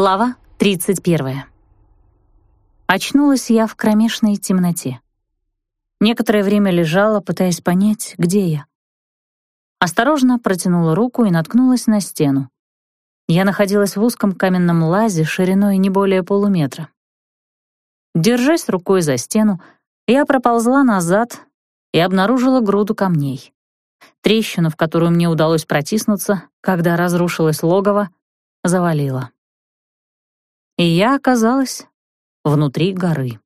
Глава 31. Очнулась я в кромешной темноте. Некоторое время лежала, пытаясь понять, где я. Осторожно протянула руку и наткнулась на стену. Я находилась в узком каменном лазе шириной не более полуметра. Держась рукой за стену, я проползла назад и обнаружила груду камней. Трещину, в которую мне удалось протиснуться, когда разрушилось логово, завалила и я оказалась внутри горы.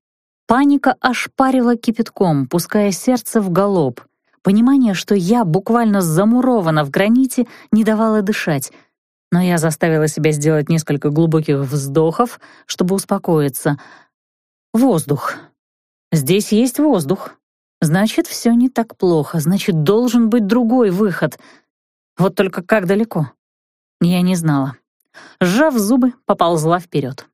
Паника ошпарила кипятком, пуская сердце в галоп. Понимание, что я буквально замурована в граните, не давало дышать. Но я заставила себя сделать несколько глубоких вздохов, чтобы успокоиться. Воздух. Здесь есть воздух. Значит, все не так плохо. Значит, должен быть другой выход. Вот только как далеко? Я не знала. Сжав зубы, поползла вперед.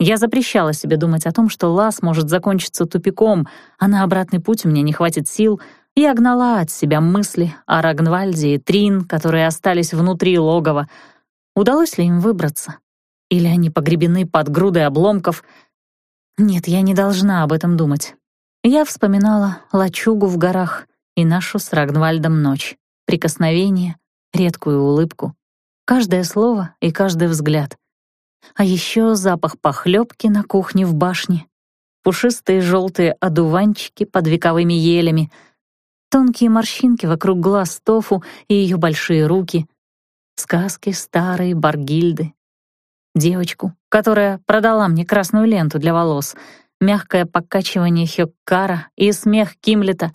Я запрещала себе думать о том, что лаз может закончиться тупиком, а на обратный путь у меня не хватит сил. Я гнала от себя мысли о Рагнвальде и Трин, которые остались внутри логова. Удалось ли им выбраться? Или они погребены под грудой обломков? Нет, я не должна об этом думать. Я вспоминала лачугу в горах и нашу с Рагнвальдом ночь, прикосновение, редкую улыбку, каждое слово и каждый взгляд — а еще запах похлебки на кухне в башне, пушистые желтые одуванчики под вековыми елями, тонкие морщинки вокруг глаз Тофу и ее большие руки, сказки старой Баргильды, девочку, которая продала мне красную ленту для волос, мягкое покачивание Хёккара и смех Кимлета,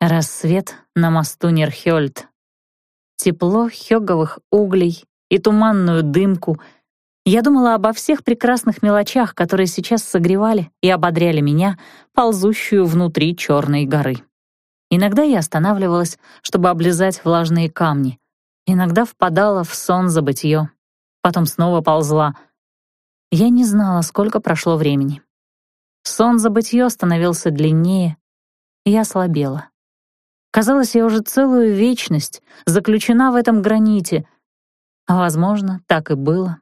рассвет на мосту Нерхёльд, тепло хёговых углей и туманную дымку — я думала обо всех прекрасных мелочах, которые сейчас согревали и ободряли меня, ползущую внутри черной горы. Иногда я останавливалась, чтобы облизать влажные камни. Иногда впадала в сон забытье. Потом снова ползла. Я не знала, сколько прошло времени. Сон забытье становился длиннее. Я слабела. Казалось, я уже целую вечность заключена в этом граните. А, возможно, так и было.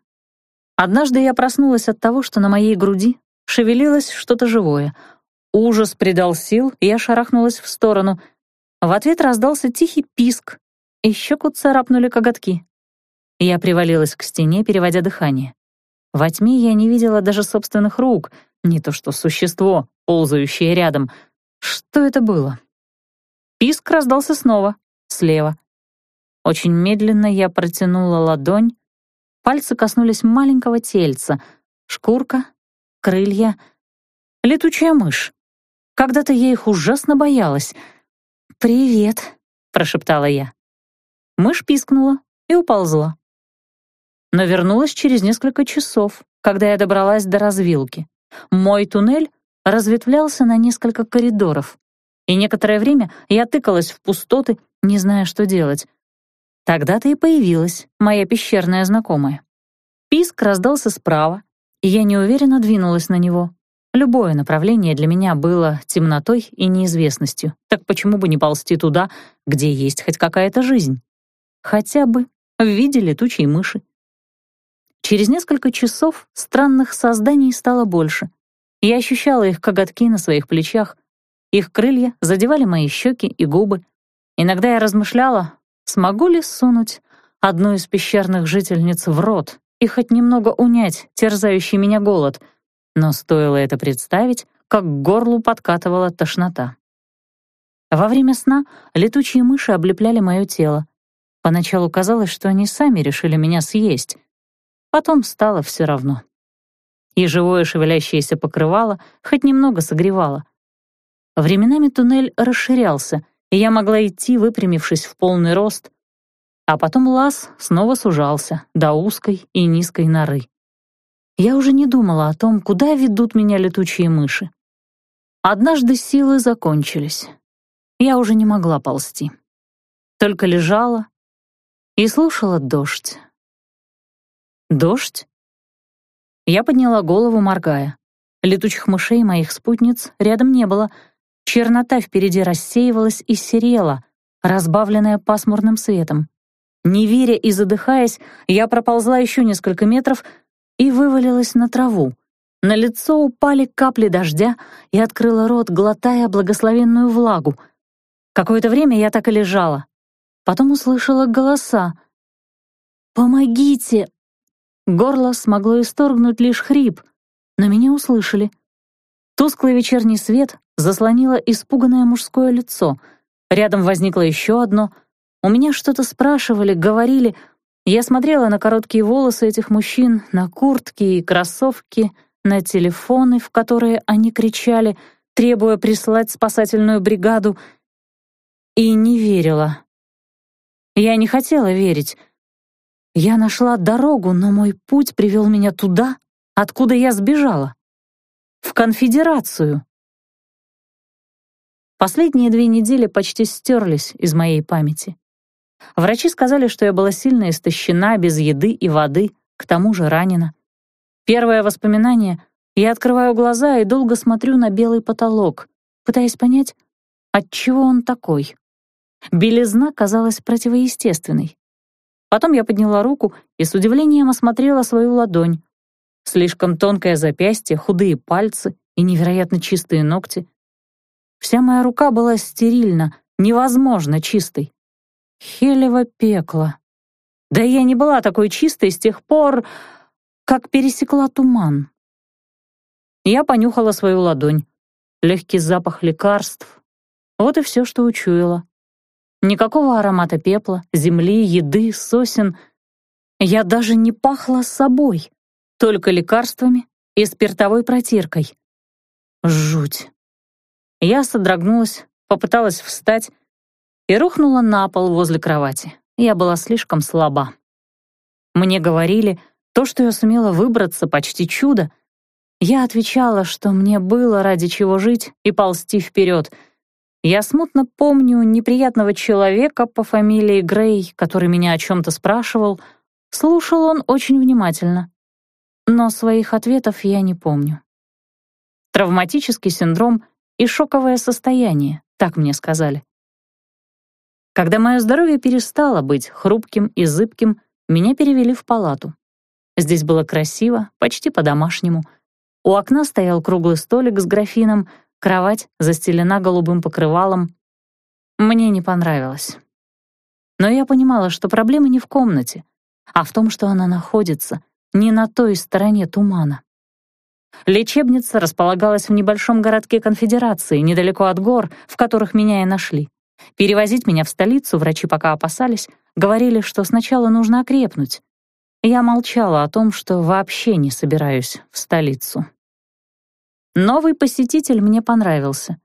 Однажды я проснулась от того, что на моей груди шевелилось что-то живое. Ужас придал сил, и я шарахнулась в сторону. В ответ раздался тихий писк, и щеку царапнули коготки. Я привалилась к стене, переводя дыхание. Во тьме я не видела даже собственных рук, не то что существо, ползающее рядом. Что это было? Писк раздался снова, слева. Очень медленно я протянула ладонь, Пальцы коснулись маленького тельца. Шкурка, крылья. Летучая мышь. Когда-то я их ужасно боялась. «Привет», — прошептала я. Мышь пискнула и уползла. Но вернулась через несколько часов, когда я добралась до развилки. Мой туннель разветвлялся на несколько коридоров, и некоторое время я тыкалась в пустоты, не зная, что делать. Тогда-то и появилась моя пещерная знакомая. Писк раздался справа, и я неуверенно двинулась на него. Любое направление для меня было темнотой и неизвестностью, так почему бы не ползти туда, где есть хоть какая-то жизнь? Хотя бы в виде летучей мыши. Через несколько часов странных созданий стало больше. Я ощущала их коготки на своих плечах, их крылья задевали мои щеки и губы. Иногда я размышляла, Смогу ли сунуть одну из пещерных жительниц в рот и хоть немного унять терзающий меня голод? Но стоило это представить, как к горлу подкатывала тошнота. Во время сна летучие мыши облепляли мое тело. Поначалу казалось, что они сами решили меня съесть. Потом стало все равно. И живое шевелящееся покрывало хоть немного согревало. Временами туннель расширялся — и я могла идти, выпрямившись в полный рост. А потом лаз снова сужался до узкой и низкой норы. Я уже не думала о том, куда ведут меня летучие мыши. Однажды силы закончились. Я уже не могла ползти. Только лежала и слушала дождь. Дождь? Я подняла голову, моргая. Летучих мышей моих спутниц рядом не было — Чернота впереди рассеивалась и серела, разбавленная пасмурным светом. Не веря и задыхаясь, я проползла еще несколько метров, и вывалилась на траву. На лицо упали капли дождя и открыла рот, глотая благословенную влагу. Какое-то время я так и лежала. Потом услышала голоса. «Помогите!» Горло смогло исторгнуть лишь хрип, но меня услышали. Тусклый вечерний свет заслонило испуганное мужское лицо. Рядом возникло еще одно. У меня что-то спрашивали, говорили. Я смотрела на короткие волосы этих мужчин, на куртки и кроссовки — на телефоны, в которые они кричали, требуя прислать спасательную бригаду, и не верила. Я не хотела верить. Я нашла дорогу, но мой путь привел меня туда, откуда я сбежала. В конфедерацию. Последние две недели почти стерлись из моей памяти. Врачи сказали, что я была сильно истощена, без еды и воды, к тому же ранена. Первое воспоминание — я открываю глаза и долго смотрю на белый потолок, пытаясь понять, отчего он такой. Белизна казалась противоестественной. Потом я подняла руку и с удивлением осмотрела свою ладонь. Слишком тонкое запястье, худые пальцы и невероятно чистые ногти. Вся моя рука была стерильна, невозможно чистой. Хелево пекло. Да я не была такой чистой с тех пор как пересекла туман. Я понюхала свою ладонь. Легкий запах лекарств. Вот и все, что учуяла. Никакого аромата пепла, земли, еды, сосен. Я даже не пахла собой, только лекарствами и спиртовой протиркой. Жуть. Я содрогнулась, попыталась встать и рухнула на пол возле кровати. Я была слишком слаба. Мне говорили, то, что я сумела выбраться, почти чудо. Я отвечала, что мне было ради чего жить и ползти вперед. Я смутно помню неприятного человека по фамилии Грей, который меня о чем-то спрашивал. Слушал он очень внимательно. Но своих ответов я не помню. Травматический синдром и шоковое состояние, так мне сказали. Когда мое здоровье перестало быть хрупким и зыбким, меня перевели в палату. Здесь было красиво, почти по-домашнему. У окна стоял круглый столик с графином, кровать застелена голубым покрывалом. Мне не понравилось. Но я понимала, что проблема не в комнате, а в том, что она находится не на той стороне тумана. Лечебница располагалась в небольшом городке Конфедерации, недалеко от гор, в которых меня и нашли. Перевозить меня в столицу врачи пока опасались, говорили, что сначала нужно окрепнуть, я молчала о том, что вообще не собираюсь в столицу. Новый посетитель мне понравился.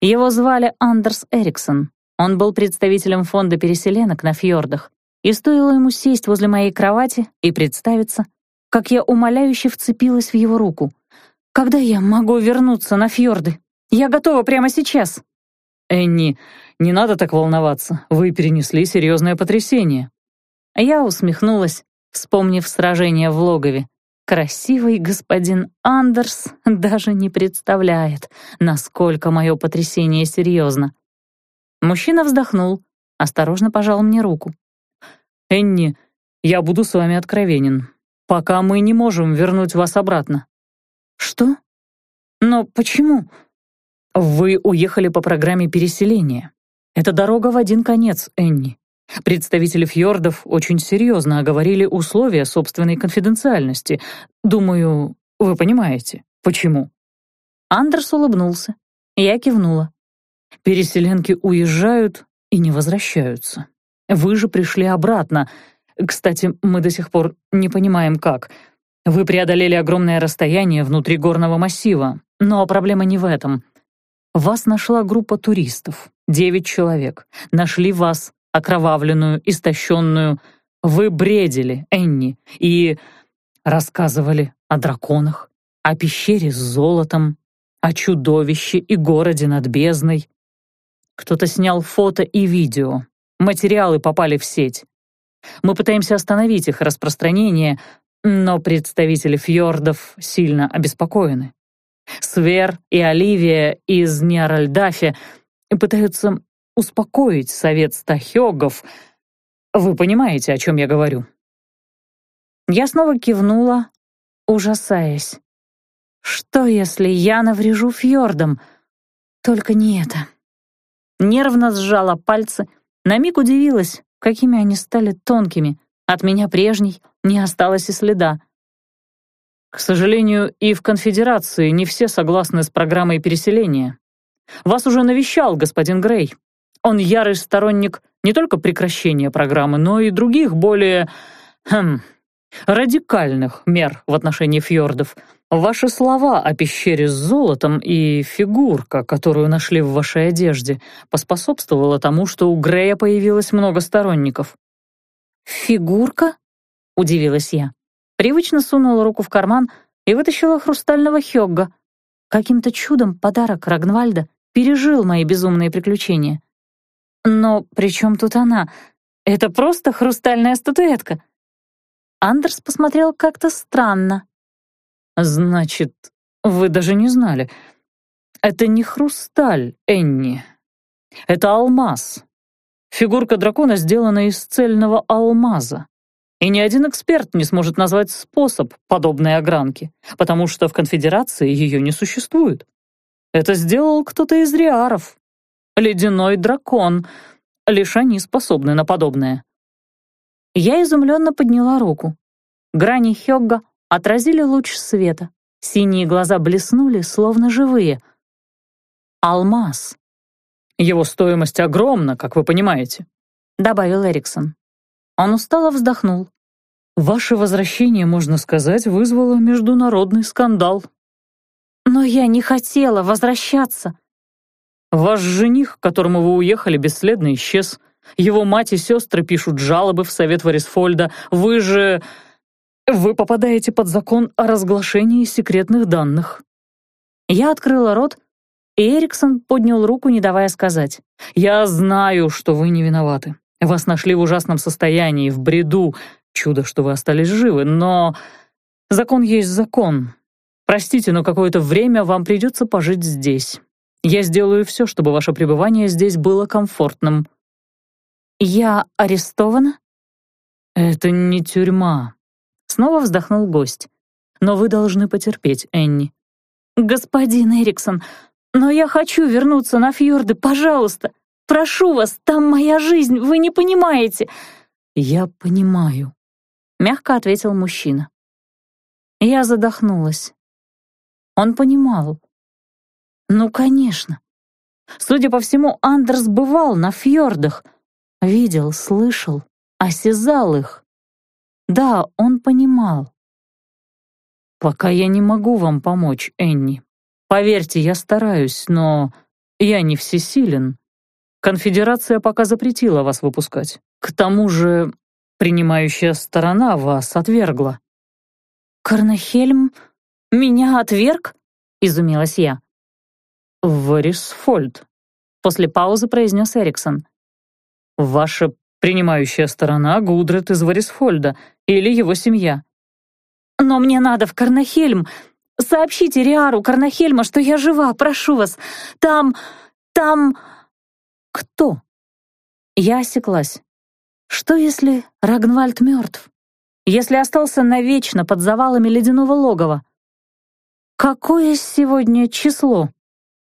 Его звали Андерс Эриксон. Он был представителем фонда переселенок на фьордах. И стоило ему сесть возле моей кровати и представиться, как я умоляюще вцепилась в его руку. «Когда я могу вернуться на фьорды? Я готова прямо сейчас!» «Энни, не надо так волноваться. Вы перенесли серьезное потрясение». Я усмехнулась, вспомнив сражение в логове. Красивый господин Андерс даже не представляет, насколько мое потрясение серьезно. Мужчина вздохнул, осторожно пожал мне руку. «Энни, я буду с вами откровенен. Пока мы не можем вернуть вас обратно». «Что? Но почему?» «Вы уехали по программе переселения. Это дорога в один конец, Энни. Представители фьордов очень серьезно оговорили условия собственной конфиденциальности. Думаю, вы понимаете, почему?» Андерс улыбнулся. Я кивнула. «Переселенки уезжают и не возвращаются. Вы же пришли обратно. Кстати, мы до сих пор не понимаем, как. Вы преодолели огромное расстояние внутри горного массива, но проблема не в этом. Вас нашла группа туристов, девять человек. Нашли вас окровавленную, истощенную. Вы бредили, Энни, и рассказывали о драконах, о пещере с золотом, о чудовище и городе над бездной. Кто-то снял фото и видео. Материалы попали в сеть. Мы пытаемся остановить их распространение, но представители фьордов сильно обеспокоены. Свер и Оливия из Ниаральдафи пытаются успокоить совет стахёгов. Вы понимаете, о чем я говорю?» Я снова кивнула, ужасаясь. «Что, если я наврежу фьордам? Только не это». Нервно сжала пальцы, на миг удивилась, какими они стали тонкими. От меня прежней не осталось и следа. К сожалению, и в конфедерации не все согласны с программой переселения. Вас уже навещал господин Грей. Он ярый сторонник не только прекращения программы, но и других более... Хм, радикальных мер в отношении фьордов. Ваши слова о пещере с золотом и фигурка, которую нашли в вашей одежде, поспособствовало тому, что у Грея появилось много сторонников. «Фигурка?» — удивилась я. Привычно сунула руку в карман и вытащила хрустального хёгга. Каким-то чудом подарок Рагнвальда пережил мои безумные приключения. Но при чем тут она? Это просто хрустальная статуэтка. Андерс посмотрел как-то странно. «Значит, вы даже не знали. Это не хрусталь, Энни. Это алмаз. Фигурка дракона сделана из цельного алмаза. И ни один эксперт не сможет назвать способ подобной огранки, потому что в конфедерации ее не существует. Это сделал кто-то из риаров. Ледяной дракон. Лишь они способны на подобное. Я изумленно подняла руку. Грани Хёгга отразили луч света. Синие глаза блеснули, словно живые. Алмаз. Его стоимость огромна, как вы понимаете, добавил Эриксон. Он устало вздохнул. Ваше возвращение, можно сказать, вызвало международный скандал. Но я не хотела возвращаться. Ваш жених, к которому вы уехали, бесследно исчез. Его мать и сестры пишут жалобы в совет Варисфольда. Вы же... Вы попадаете под закон о разглашении секретных данных». Я открыла рот, и Эриксон поднял руку, не давая сказать. «Я знаю, что вы не виноваты. Вас нашли в ужасном состоянии, в бреду. Чудо, что вы остались живы, но... Закон есть закон. Простите, но какое-то время вам придется пожить здесь. Я сделаю все, чтобы ваше пребывание здесь было комфортным». «Я арестована?» «Это не тюрьма», — снова вздохнул гость. «Но вы должны потерпеть, Энни». «Господин Эриксон, но я хочу вернуться на фьорды, пожалуйста. Прошу вас, там моя жизнь, вы не понимаете». «Я понимаю», — мягко ответил мужчина. Я задохнулась. Он понимал. Ну, конечно. Судя по всему, Андерс бывал на фьордах — Видел, слышал, осязал их. Да, он понимал. «Пока я не могу вам помочь, Энни. Поверьте, я стараюсь, но я не всесилен. Конфедерация пока запретила вас выпускать. К тому же принимающая сторона вас отвергла». «Карнахельм меня отверг?» — изумилась я. «Варисфольд», — после паузы произнес Эриксон. Ваша принимающая сторона Гудрет из Варисфольда или его семья. Но мне надо в Карнахельм. Сообщите Риару Карнахельма, что я жива, прошу вас. Там... там... Кто? Я осеклась. Что если Рагнвальд мертв? Если остался навечно под завалами ледяного логова? Какое сегодня число?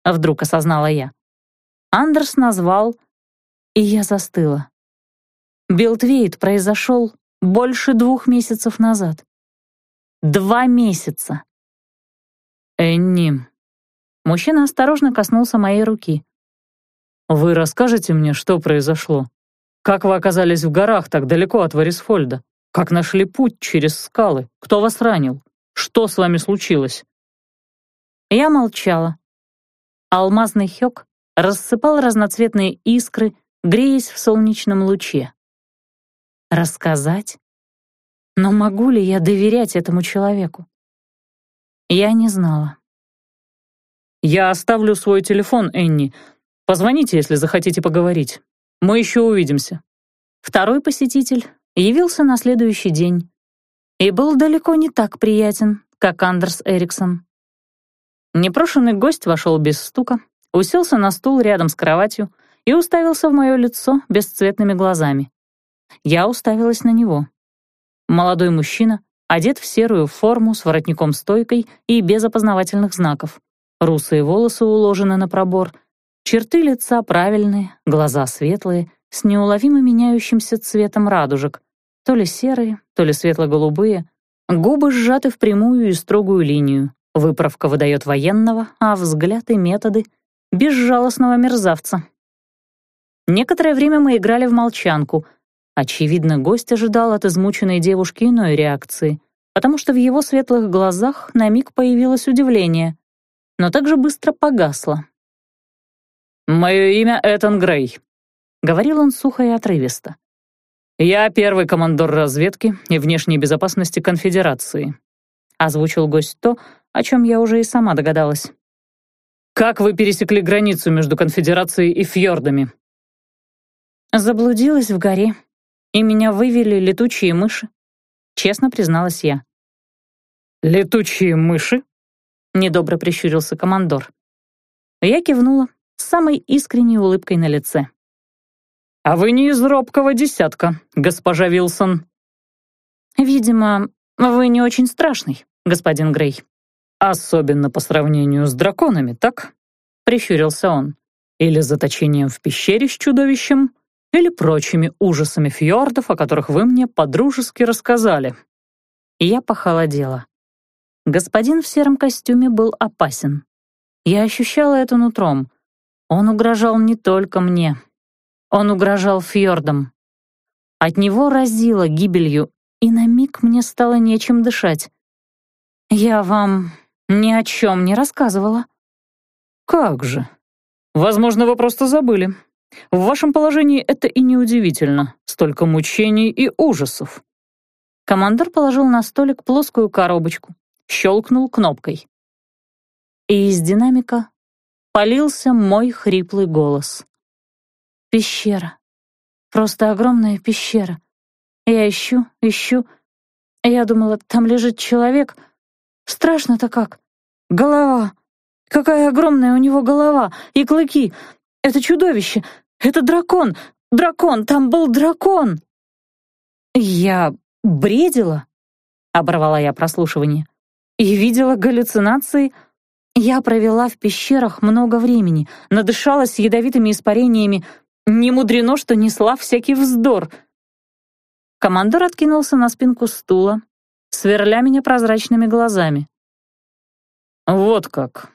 Вдруг осознала я. Андерс назвал и я застыла. Билтвейт произошел больше двух месяцев назад. Два месяца. Энни. Мужчина осторожно коснулся моей руки. Вы расскажете мне, что произошло? Как вы оказались в горах так далеко от Варисфольда? Как нашли путь через скалы? Кто вас ранил? Что с вами случилось?» Я молчала. Алмазный хёк рассыпал разноцветные искры греясь в солнечном луче. Рассказать? Но могу ли я доверять этому человеку? Я не знала. «Я оставлю свой телефон, Энни. Позвоните, если захотите поговорить. Мы еще увидимся». Второй посетитель явился на следующий день и был далеко не так приятен, как Андерс Эриксон. Непрошенный гость вошел без стука, уселся на стул рядом с кроватью, и уставился в мое лицо бесцветными глазами. Я уставилась на него. Молодой мужчина одет в серую форму с воротником-стойкой и без опознавательных знаков. Русые волосы уложены на пробор, черты лица правильные, глаза светлые, с неуловимо меняющимся цветом радужек, то ли серые, то ли светло-голубые, губы сжаты в прямую и строгую линию, выправка выдает военного, а взгляд и методы — безжалостного мерзавца. Некоторое время мы играли в молчанку. Очевидно, гость ожидал от измученной девушки иной реакции, потому что в его светлых глазах на миг появилось удивление, но также быстро погасло. «Мое имя Этан Грей», — говорил он сухо и отрывисто. «Я первый командор разведки и внешней безопасности Конфедерации», — озвучил гость то, о чем я уже и сама догадалась. «Как вы пересекли границу между Конфедерацией и фьордами?» Заблудилась в горе, и меня вывели летучие мыши. Честно призналась я. «Летучие мыши?» — недобро прищурился командор. Я кивнула с самой искренней улыбкой на лице. «А вы не из робкого десятка, госпожа Вилсон». «Видимо, вы не очень страшный, господин Грей». «Особенно по сравнению с драконами, так?» — прищурился он. «Или заточением в пещере с чудовищем, или прочими ужасами фьордов, о которых вы мне подружески рассказали». Я похолодела. Господин в сером костюме был опасен. Я ощущала это нутром. Он угрожал не только мне. Он угрожал фьордам. От него разило гибелью, и на миг мне стало нечем дышать. «Я вам ни о чем не рассказывала». «Как же? Возможно, вы просто забыли. В вашем положении это и неудивительно. Столько мучений и ужасов». Командор положил на столик плоскую коробочку, щелкнул кнопкой. И из динамика полился мой хриплый голос. «Пещера. Просто огромная пещера. Я ищу, ищу. Я думала, там лежит человек. Страшно-то как. Голова. Какая огромная у него голова и клыки. Это чудовище. Это дракон. Дракон. Там был дракон. Я бредила, оборвала я прослушивание, и видела галлюцинации. Я провела в пещерах много времени, надышалась ядовитыми испарениями. Не мудрено, что несла всякий вздор. Командор откинулся на спинку стула, сверля меня прозрачными глазами. «Вот как.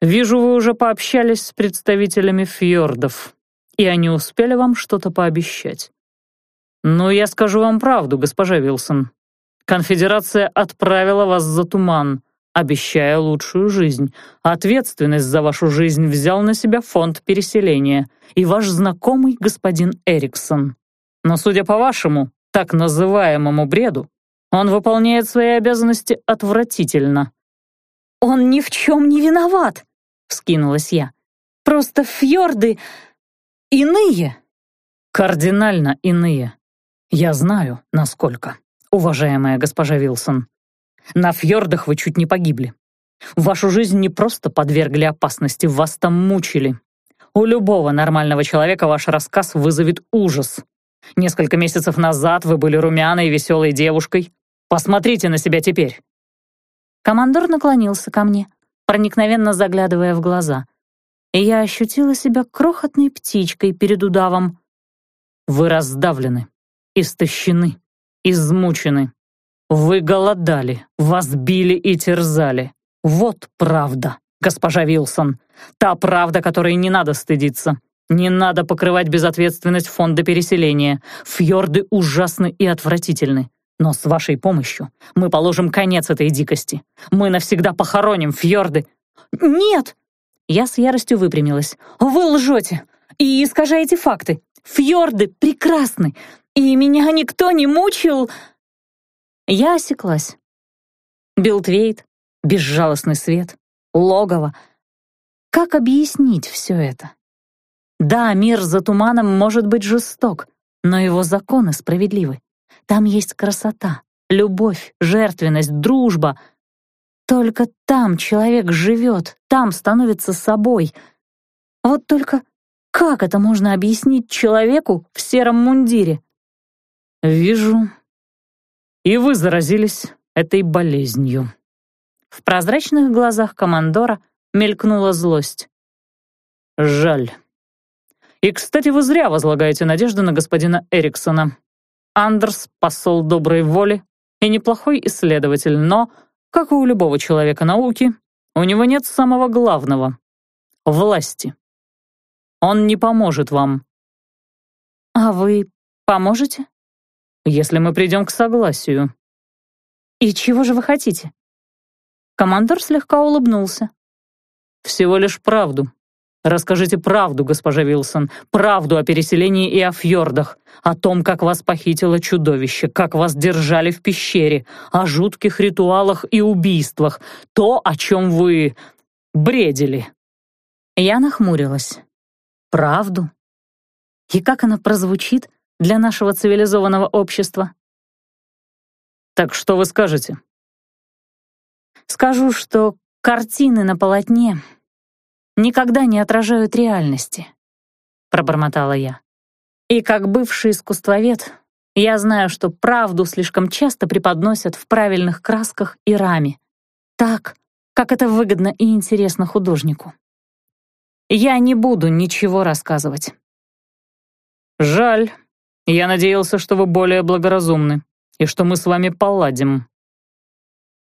Вижу, вы уже пообщались с представителями фьордов, и они успели вам что-то пообещать. Но я скажу вам правду, госпожа Вилсон. Конфедерация отправила вас за туман, обещая лучшую жизнь. Ответственность за вашу жизнь взял на себя фонд переселения и ваш знакомый господин Эриксон. Но, судя по вашему, так называемому бреду, он выполняет свои обязанности отвратительно. «Он ни в чем не виноват!» — вскинулась я. «Просто фьорды иные!» «Кардинально иные. Я знаю, насколько, уважаемая госпожа Вилсон. На фьордах вы чуть не погибли. Вашу жизнь не просто подвергли опасности, вас там мучили. У любого нормального человека ваш рассказ вызовет ужас. Несколько месяцев назад вы были румяной и веселой девушкой. Посмотрите на себя теперь». Командор наклонился ко мне, проникновенно заглядывая в глаза. И я ощутила себя крохотной птичкой перед удавом. «Вы раздавлены, истощены, измучены. Вы голодали, вас били и терзали. Вот правда, госпожа Вилсон. Та правда, которой не надо стыдиться. Не надо покрывать безответственность фонда переселения. Фьорды ужасны и отвратительны. Но с вашей помощью мы положим конец этой дикости. Мы навсегда похороним фьорды «Нет!» Я с яростью выпрямилась. «Вы лжете и искажаете факты. Фьорды прекрасны, и меня никто не мучил!» Я осеклась. Билтвейт, безжалостный свет, логово. Как объяснить все это? Да, мир за туманом может быть жесток, но его законы справедливы. Там есть красота, любовь, жертвенность, дружба — только там человек живет, там становится собой. Вот только как это можно объяснить человеку в сером мундире? Вижу. и вы заразились этой болезнью». В прозрачных глазах командора мелькнула злость. «Жаль. И, кстати, вы зря возлагаете надежды на господина Эриксона. Андерс — посол доброй воли и неплохой исследователь, но, как и у любого человека науки, у него нет самого главного — власти. Он не поможет вам». «А вы поможете?» «Если мы придем к согласию». «И чего же вы хотите?» Командор слегка улыбнулся. «Всего лишь правду. Расскажите правду, госпожа Вилсон, правду о переселении и о фьордах, о том, как вас похитило чудовище, как вас держали в пещере, о жутких ритуалах и убийствах, то, о чем вы бредили». Я нахмурилась. «Правду? И как она прозвучит для нашего цивилизованного общества?» «Так что вы скажете?» «Скажу, что картины на полотне никогда не отражают реальности», — пробормотала я. «И как бывший искусствовед, я знаю, что правду слишком часто преподносят в правильных красках и раме, так, как это выгодно и интересно художнику. Я не буду ничего рассказывать». «Жаль. Я надеялся, что вы более благоразумны и что мы с вами поладим».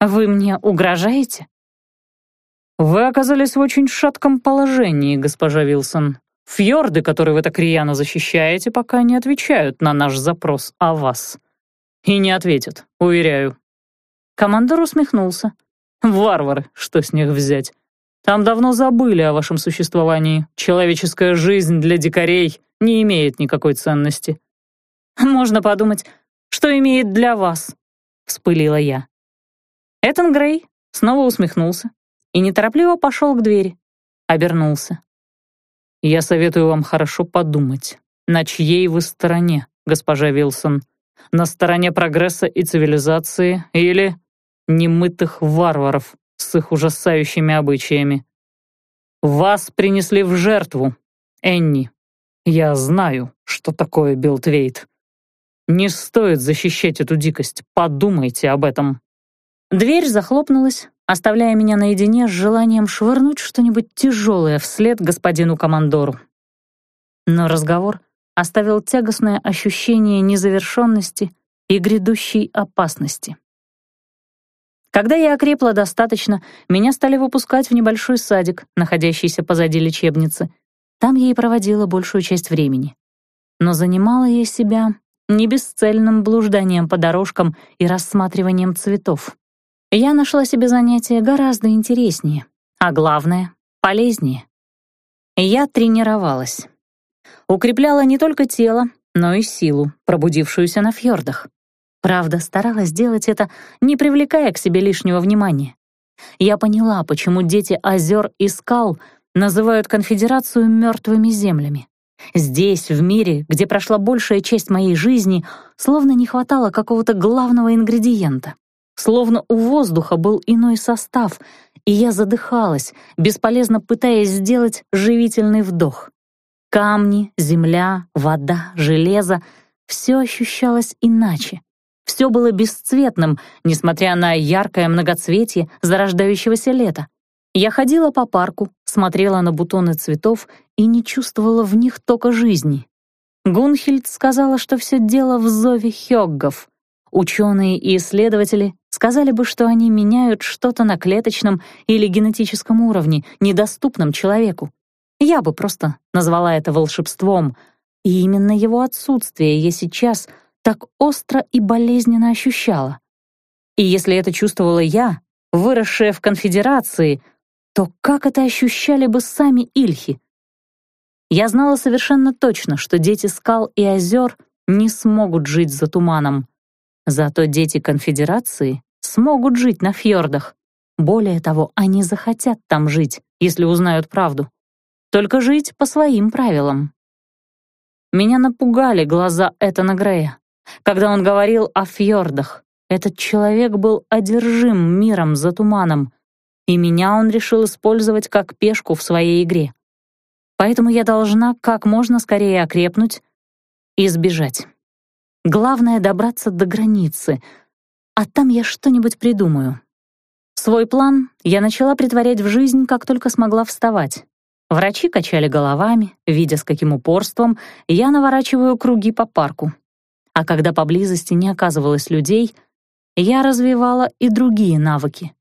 «Вы мне угрожаете?» «Вы оказались в очень шатком положении, госпожа Вилсон. Фьорды, которые вы так рьяно защищаете, пока не отвечают на наш запрос о вас. И не ответят, уверяю». Командор усмехнулся. «Варвары, что с них взять? Там давно забыли о вашем существовании. Человеческая жизнь для дикарей не имеет никакой ценности». «Можно подумать, что имеет для вас», — вспылила я. Этан Грей снова усмехнулся и неторопливо пошел к двери. Обернулся. «Я советую вам хорошо подумать, на чьей вы стороне, госпожа Вилсон. На стороне прогресса и цивилизации или немытых варваров с их ужасающими обычаями. Вас принесли в жертву, Энни. Я знаю, что такое Билтвейт. Не стоит защищать эту дикость, подумайте об этом». Дверь захлопнулась, оставляя меня наедине с желанием швырнуть что-нибудь тяжелое вслед господину командору. Но разговор оставил тягостное ощущение незавершенности и грядущей опасности. Когда я окрепла достаточно, меня стали выпускать в небольшой садик, находящийся позади лечебницы. Там я и проводила большую часть времени. Но занимала я себя не бесцельным блужданием по дорожкам и рассматриванием цветов. Я нашла себе занятие гораздо интереснее, а главное — полезнее. Я тренировалась. Укрепляла не только тело, но и силу, пробудившуюся на фьордах. Правда, старалась делать это, не привлекая к себе лишнего внимания. Я поняла, почему дети озер и скал называют конфедерацию мертвыми землями. Здесь, в мире, где прошла большая часть моей жизни, словно не хватало какого-то главного ингредиента. Словно у воздуха был иной состав, и я задыхалась, бесполезно пытаясь сделать живительный вдох. Камни, земля, вода, железо — все ощущалось иначе. Все было бесцветным, несмотря на яркое многоцветие зарождающегося лета. Я ходила по парку, смотрела на бутоны цветов и не чувствовала в них тока жизни. Гунхильд сказала, что все дело в зове хёггов. Ученые и исследователи сказали бы, что они меняют что-то на клеточном или генетическом уровне, недоступном человеку. Я бы просто назвала это волшебством, и именно его отсутствие я сейчас так остро и болезненно ощущала. И если это чувствовала я, выросшая в конфедерации, то как это ощущали бы сами Ильхи? Я знала совершенно точно, что дети скал и озер не смогут жить за туманом. Зато дети конфедерации смогут жить на фьордах. Более того, они захотят там жить, если узнают правду. Только жить по своим правилам. Меня напугали глаза Этана Грея. Когда он говорил о фьордах, этот человек был одержим миром за туманом, и меня он решил использовать как пешку в своей игре. Поэтому я должна как можно скорее окрепнуть и сбежать. Главное — добраться до границы, а там я что-нибудь придумаю. Свой план я начала притворять в жизнь, как только смогла вставать. Врачи качали головами, видя, с каким упорством я наворачиваю круги по парку. А когда поблизости не оказывалось людей, я развивала и другие навыки.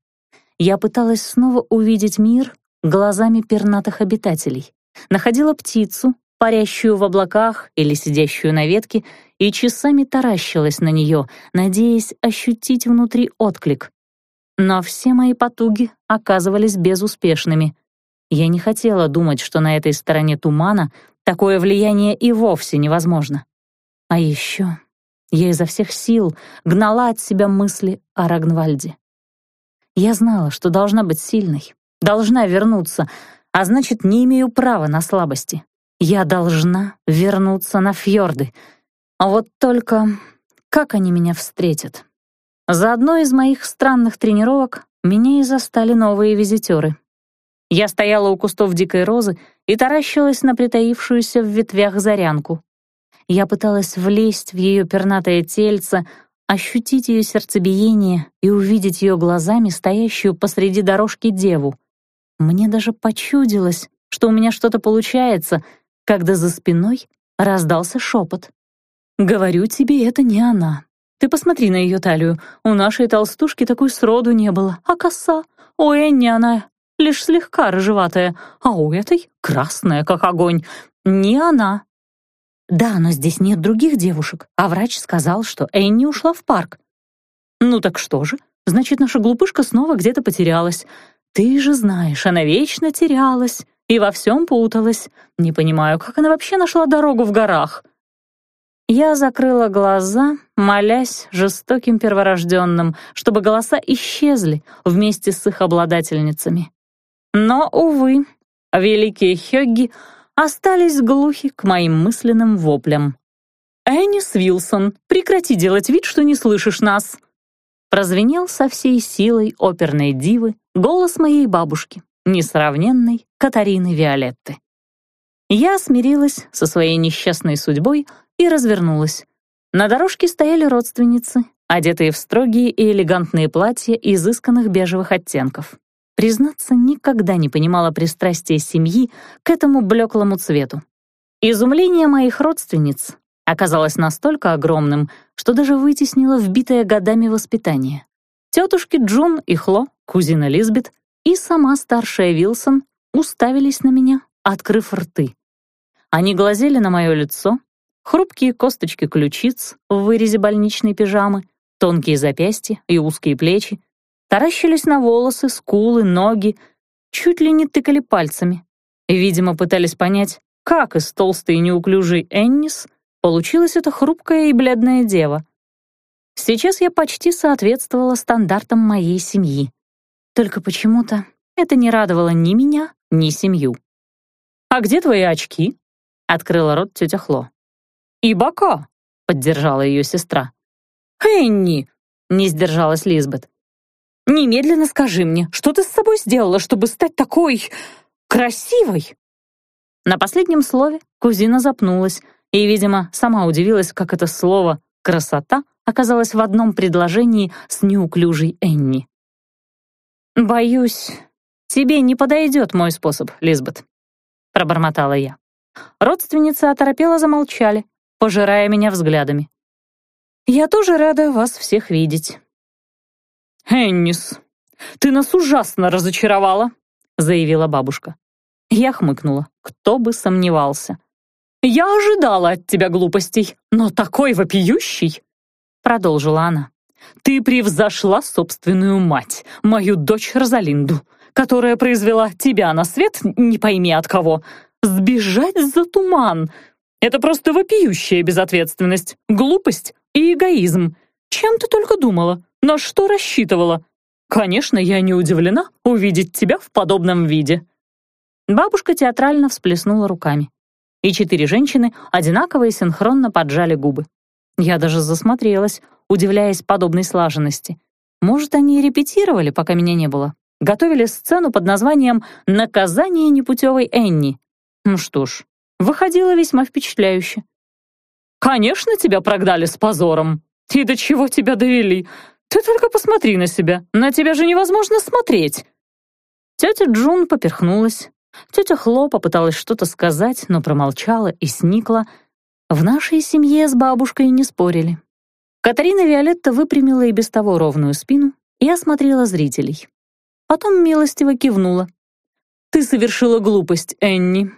Я пыталась снова увидеть мир глазами пернатых обитателей. Находила птицу, парящую в облаках или сидящую на ветке, и часами таращилась на нее, надеясь ощутить внутри отклик. Но все мои потуги оказывались безуспешными. Я не хотела думать, что на этой стороне тумана такое влияние и вовсе невозможно. А еще я изо всех сил гнала от себя мысли о Рагнвальде. Я знала, что должна быть сильной, должна вернуться, а значит, не имею права на слабости. Я должна вернуться на фьорды. А вот только как они меня встретят? За одной из моих странных тренировок меня и застали новые визитеры. Я стояла у кустов дикой розы и таращилась на притаившуюся в ветвях зарянку. Я пыталась влезть в ее пернатое тельце, ощутить ее сердцебиение и увидеть ее глазами, стоящую посреди дорожки деву. Мне даже почудилось, что у меня что-то получается, когда за спиной раздался шепот. «Говорю тебе, это не она. Ты посмотри на ее талию. У нашей толстушки такой сроду не было. А коса? У Энни она лишь слегка рыжеватая, а у этой красная, как огонь. Не она. Да, но здесь нет других девушек, а врач сказал, что Энни ушла в парк. Ну так что же? Значит, наша глупышка снова где-то потерялась. Ты же знаешь, она вечно терялась и во всем путалась. Не понимаю, как она вообще нашла дорогу в горах. Я закрыла глаза, молясь жестоким перворожденным, чтобы голоса исчезли вместе с их обладательницами. Но, увы, великие Хёгги остались глухи к моим мысленным воплям. «Эннис Вилсон, прекрати делать вид, что не слышишь нас!» Прозвенел со всей силой оперной дивы голос моей бабушки, несравненной Катарины Виолетты. Я смирилась со своей несчастной судьбой и развернулась. На дорожке стояли родственницы, одетые в строгие и элегантные платья изысканных бежевых оттенков. Признаться, никогда не понимала пристрастия семьи к этому блеклому цвету. Изумление моих родственниц оказалось настолько огромным, что даже вытеснило вбитое годами воспитание. Тетушки Джун и Хло, кузина Лизбет и сама старшая Вилсон уставились на меня, открыв рты. Они глазели на мое лицо, хрупкие косточки ключиц в вырезе больничной пижамы, тонкие запястья и узкие плечи, таращились на волосы, скулы, ноги, чуть ли не тыкали пальцами. Видимо, пытались понять, как из толстой и неуклюжей Эннис получилась эта хрупкая и бледная дева. Сейчас я почти соответствовала стандартам моей семьи. Только почему-то это не радовало ни меня, ни семью. «А где твои очки?» — открыла рот тетя Хло. «И бока», — поддержала ее сестра. «Энни!» — не сдержалась Лизбет. Немедленно скажи мне, что ты с собой сделала, чтобы стать такой... красивой?» На последнем слове кузина запнулась и, видимо, сама удивилась, как это слово «красота» оказалось в одном предложении с неуклюжей Энни. «Боюсь, тебе не подойдет мой способ, Лизбет», — пробормотала я. Родственницы оторопело замолчали, пожирая меня взглядами. «Я тоже рада вас всех видеть. «Эннис, ты нас ужасно разочаровала», — заявила бабушка. Я хмыкнула. Кто бы сомневался. «Я ожидала от тебя глупостей, но такой вопиющий!» Продолжила она. «Ты превзошла собственную мать, мою дочь Розалинду, которая произвела тебя на свет, не пойми от кого. Сбежать за туман — это просто вопиющая безответственность, глупость и эгоизм. Чем ты только думала? На что рассчитывала? Конечно, я не удивлена увидеть тебя в подобном виде». Бабушка театрально всплеснула руками. И четыре женщины одинаково и синхронно поджали губы. Я даже засмотрелась, удивляясь подобной слаженности. Может, они репетировали, пока меня не было. Готовили сцену под названием «Наказание непутевой Энни». Ну что ж, выходило весьма впечатляюще. «Конечно, тебя прогнали с позором. И до чего тебя довели? Ты только посмотри на себя, на тебя же невозможно смотреть!» Тетя Джун поперхнулась. Тетя Хло попыталась что-то сказать, но промолчала и сникла. В нашей семье с бабушкой не спорили. Катарина Виолетта выпрямила и без того ровную спину и осмотрела зрителей. Потом милостиво кивнула. «Ты совершила глупость, Энни,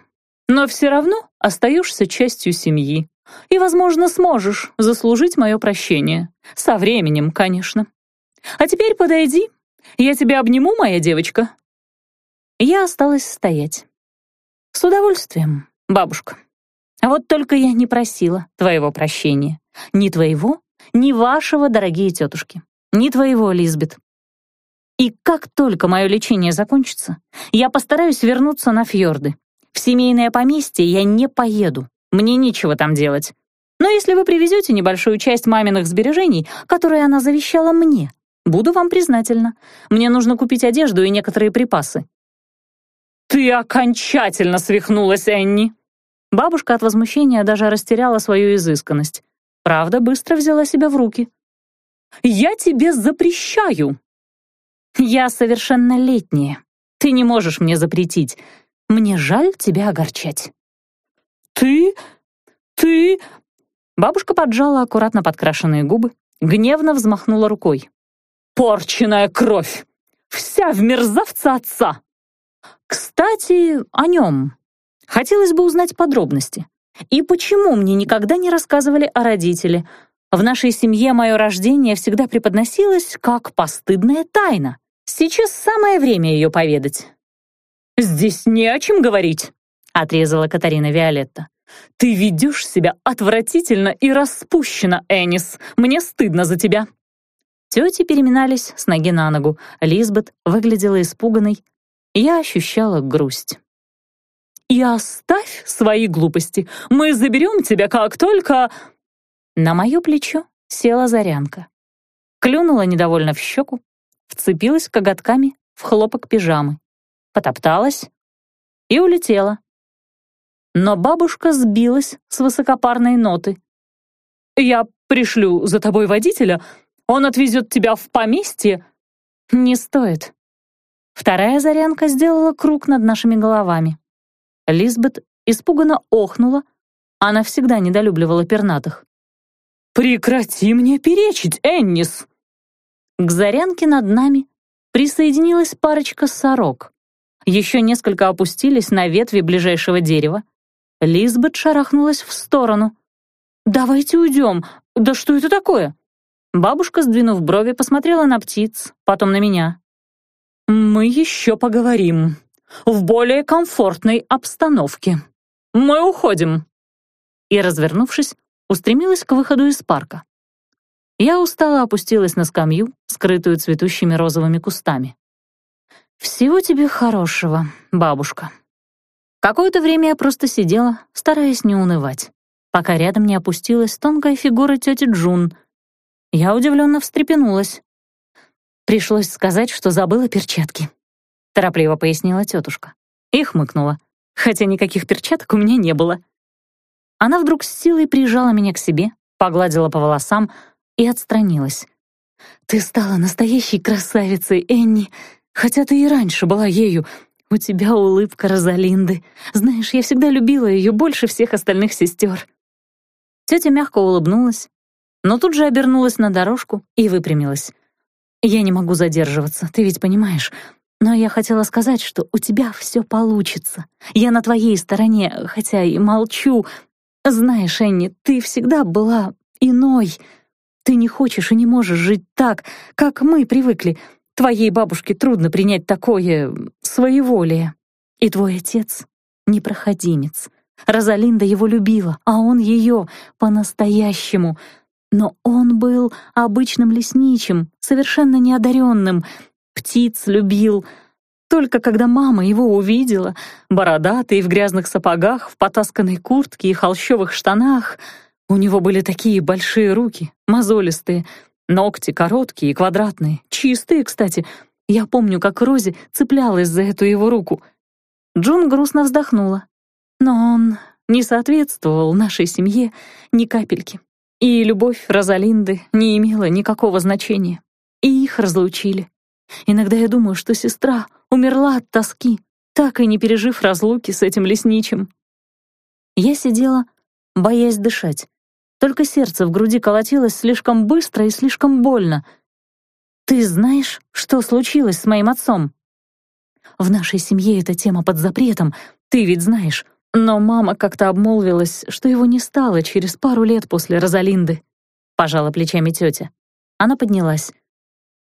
но все равно остаешься частью семьи и, возможно, сможешь заслужить мое прощение. Со временем, конечно. А теперь подойди, я тебя обниму, моя девочка». Я осталась стоять. «С удовольствием, бабушка. А вот только я не просила твоего прощения. Ни твоего, ни вашего, дорогие тетушки. Ни твоего, Лизбет. И как только мое лечение закончится, я постараюсь вернуться на фьорды. В семейное поместье я не поеду, мне нечего там делать. Но если вы привезете небольшую часть маминых сбережений, которые она завещала мне, буду вам признательна. Мне нужно купить одежду и некоторые припасы». «Ты окончательно свихнулась, Энни!» Бабушка от возмущения даже растеряла свою изысканность. Правда, быстро взяла себя в руки. «Я тебе запрещаю!» «Я совершеннолетняя. Ты не можешь мне запретить. Мне жаль тебя огорчать». «Ты? Ты?» Бабушка поджала аккуратно подкрашенные губы, гневно взмахнула рукой. «Порченная кровь! Вся в мерзавца отца!» «Кстати, о нем. Хотелось бы узнать подробности. И почему мне никогда не рассказывали о родителе? В нашей семье мое рождение всегда преподносилось как постыдная тайна. Сейчас самое время ее поведать». «Здесь не о чем говорить», — отрезала Катарина Виолетта. «Ты ведешь себя отвратительно и распущенно, Энис. Мне стыдно за тебя». Тети переминались с ноги на ногу. Лизбет выглядела испуганной. Я ощущала грусть. «И оставь свои глупости. Мы заберем тебя, как только...» На мое плечо села Зарянка. Клюнула недовольно в щеку, вцепилась коготками в хлопок пижамы потопталась и улетела. Но бабушка сбилась с высокопарной ноты. «Я пришлю за тобой водителя, он отвезет тебя в поместье». «Не стоит». Вторая зарянка сделала круг над нашими головами. Лизбет испуганно охнула, она всегда недолюбливала пернатых. «Прекрати мне перечить, Эннис!» К зарянке над нами присоединилась парочка сорок. Еще несколько опустились на ветви ближайшего дерева. Лизбет шарахнулась в сторону. «Давайте уйдем! Да что это такое?» Бабушка, сдвинув брови, посмотрела на птиц, потом на меня. «Мы еще поговорим. В более комфортной обстановке. Мы уходим!» И, развернувшись, устремилась к выходу из парка. Я устало опустилась на скамью, скрытую цветущими розовыми кустами. «Всего тебе хорошего, бабушка». Какое-то время я просто сидела, стараясь не унывать, пока рядом не опустилась тонкая фигура тети Джун. Я удивленно встрепенулась. Пришлось сказать, что забыла перчатки. Торопливо пояснила тетушка. И хмыкнула, хотя никаких перчаток у меня не было. Она вдруг с силой прижала меня к себе, погладила по волосам и отстранилась. «Ты стала настоящей красавицей, Энни. Хотя ты и раньше была ею. У тебя улыбка Розалинды. Знаешь, я всегда любила ее больше всех остальных сестер». Тетя мягко улыбнулась, но тут же обернулась на дорожку и выпрямилась. «Я не могу задерживаться, ты ведь понимаешь. Но я хотела сказать, что у тебя все получится. Я на твоей стороне, хотя и молчу. Знаешь, Энни, ты всегда была иной. Ты не хочешь и не можешь жить так, как мы привыкли. Твоей бабушке трудно принять такое своеволие. И твой отец — непроходимец. Розалинда его любила, а он ее по-настоящему. Но он был обычным лесничим, совершенно неодаренным. Птиц любил. Только когда мама его увидела, бородатый в грязных сапогах, в потасканной куртке и холщовых штанах, у него были такие большие руки, мозолистые, Ногти короткие и квадратные, чистые, кстати. Я помню, как Рози цеплялась за эту его руку. Джун грустно вздохнула. Но он не соответствовал нашей семье ни капельки. И любовь Розалинды не имела никакого значения. и их разлучили. Иногда я думаю, что сестра умерла от тоски, так и не пережив разлуки с этим лесничим. Я сидела, боясь дышать. Только сердце в груди колотилось слишком быстро и слишком больно. «Ты знаешь, что случилось с моим отцом?» «В нашей семье эта тема под запретом, ты ведь знаешь. Но мама как-то обмолвилась, что его не стало через пару лет после Розалинды». Пожала плечами тетя. Она поднялась.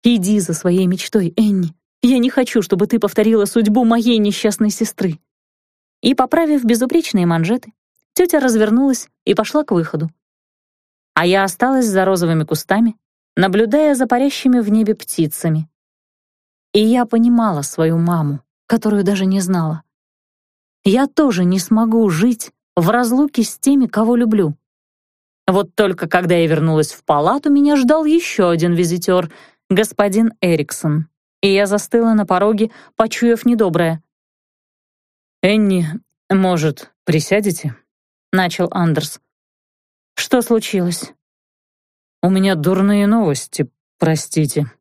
«Иди за своей мечтой, Энни. Я не хочу, чтобы ты повторила судьбу моей несчастной сестры». И, поправив безупречные манжеты, тетя развернулась и пошла к выходу. А я осталась за розовыми кустами, наблюдая за парящими в небе птицами. И я понимала свою маму, которую даже не знала. Я тоже не смогу жить в разлуке с теми, кого люблю. Вот только когда я вернулась в палату, меня ждал еще один визитер, господин Эриксон, и я застыла на пороге, почуяв недоброе. «Энни, может, присядете?» — начал Андерс. «Что случилось?» «У меня дурные новости, простите.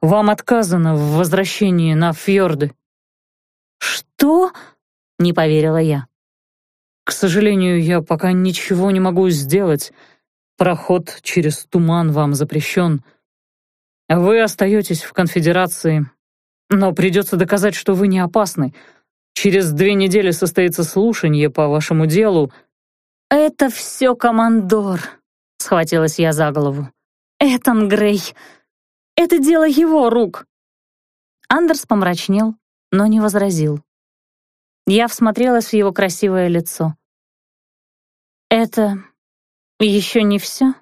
Вам отказано в возвращении на фьорды». «Что?» — не поверила я. «К сожалению, я пока ничего не могу сделать. Проход через туман вам запрещен. Вы остаетесь в конфедерации, но придется доказать, что вы не опасны. Через две недели состоится слушание по вашему делу». «Это все командор», — схватилась я за голову. «Этан Грей. Это дело его рук». Андерс помрачнел, но не возразил. Я всмотрелась в его красивое лицо. «Это еще не все?»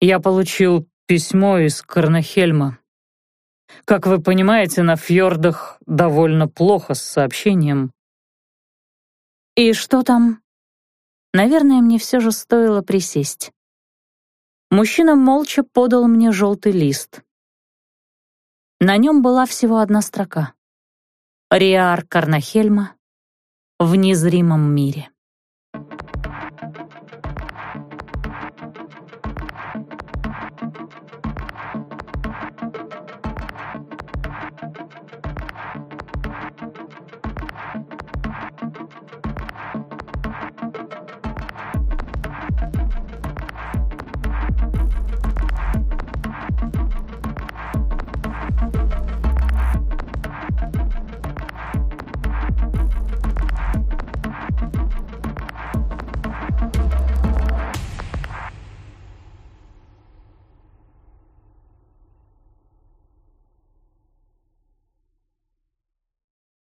«Я получил письмо из Карнахельма. Как вы понимаете, на фьордах довольно плохо с сообщением». «И что там?» Наверное, мне все же стоило присесть. Мужчина молча подал мне желтый лист. На нем была всего одна строка. Риар Карнахельма в незримом мире.